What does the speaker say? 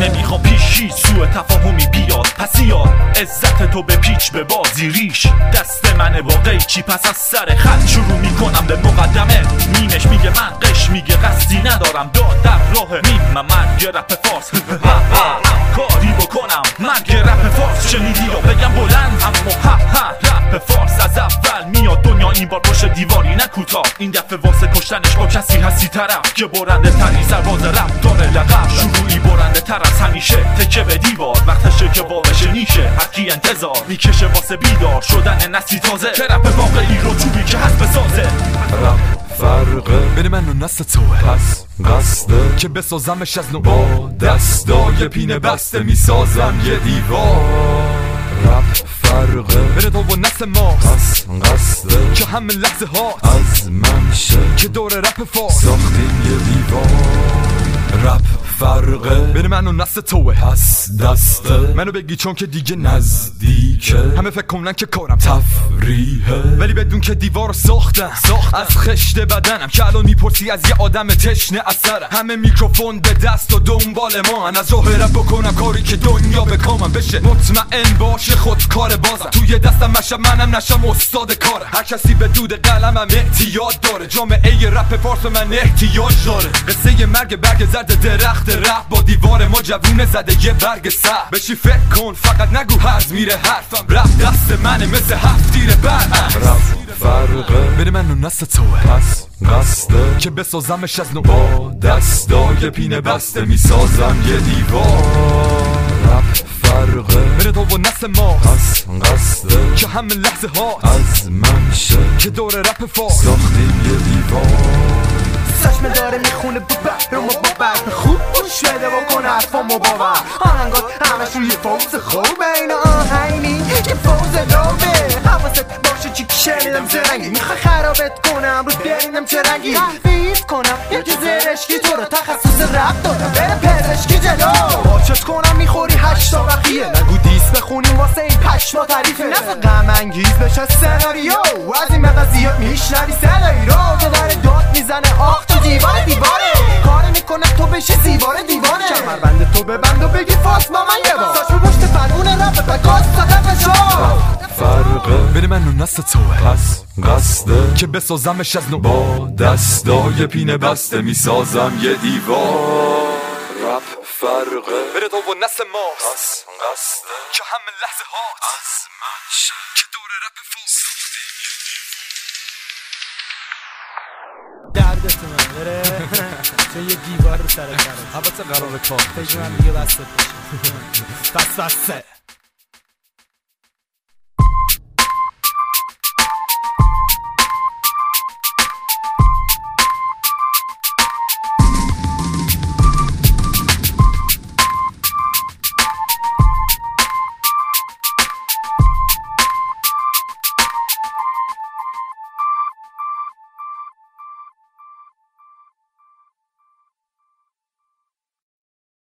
نمی‌خوام پیشی سوء تفاهمی بیاد. پس یاد عزت تو به پیچ به بازی ریش. دست من با قیچی پس از سر خط؟ شروع می‌کنم به مقدمه. نیمش میگه من قش میگه قصدی ندارم. داد در راه میم من یه رپ فارس. کاری بکنم. مرگ رپ فارس شنیدی یا بگم بلند اما ها ها رپ فارس از اول میاد دنیا این بار پشت دیواری نه کوتاه این دفعه واسه کشتنش با کسی هستی طرف که برنده تری سرباز رپ داره لقب شروعی برنده تر از همیشه تکه به دیوار وقتشه که بارش نیشه هرکی انتظار می‌کشه واسه بیدار شدن نسلی تازه که رپ واقعی رو چوبی که هست بسازه فرقه بین من و نست توه. پس قصده که بسازمش از نو با دستای پینه بسته می‌سازم یه دیوار. رپ فرقه بین تو و نست ماست. پس قصده که همه لحظه ها از منشه که دور رپ فارس ساختیم یه دیوار. رپ فرقه. بین من و نست توه. پس دسته. منو بگی چون که دیگه نز نزدیکه. همه فکر کنن که کارم تفریحه. ولی بدون که دیوار ساختم. ساخت از خشت بدنم که الان می‌پرسی از یه آدم تشنه اثرم. همه میکروفون به دست و دنبال ما از راه رب بکنم کاری که دنیا به کامم بشه. مطمئن باشه خود کار بازم. توی دستم مشم منم نشم استاد کاره. هر کسی به دود قلمم اعتیاد داره. جامعه رپ فارس من احتیاج داره. قصه مرگ برگ زرد درخت رپ با دیوار ما جوونه زده یه برگ سر. بشی فکر کن؟ فقط نگو هرز میره حرفم. رپ دست منه مثل هفت تیر برعکس رپ فرقه بین من و نست توه. پس قصده که بسازمش از نو با دستای پینه بسته می‌سازم یه دیوار. رپ فرقه بین تو و نست ماست پس قصده که همه لحظه ها از منشه. که دور رپ فارس. ساختیم یه دیوار. چشم داره می‌خونه با برم و با خوب گوش بده بکن حرفامو باور. آهنگات همشون یه فوز خوبه اینا آهنگی یه فوز لوبه. حواست باشه چی که شنیدم زرنگی می‌خوای خرابت کنم رو برینم چه رنگی. تحفیز کنم یکی زرشکی تو رو تخصص رب دارم بره پزشکی جلو. باچت کنم می‌خوری هشتا بقیه. نگو دیس بخونیم واسه این پشما تعریفه. نفع غم انگیز بشه سناریو. از این مقضیات میشنوی صدایی رو که داره داد می‌زنه. آخ دیوار دیواره. کار می‌کنه تو بشی زیباره دیوانه. کمربند تو ببند و بگی فاس با من یه بار. ساش پشت فرمون رفت و گاز تا شو. فرقه. بین من و نست توه پس قصده. که بسازمش از نو. با دستای پینه بسته می‌سازم یه دیوار. رپ فرقه. بین تو و نست ماست پس قصده. که همه لحظه ها از منشه که دور رپ فارس دردتون بره چون یه دیوار رو سر کاره البته قرار کار فکر من دیگه بسته بشه بس بسته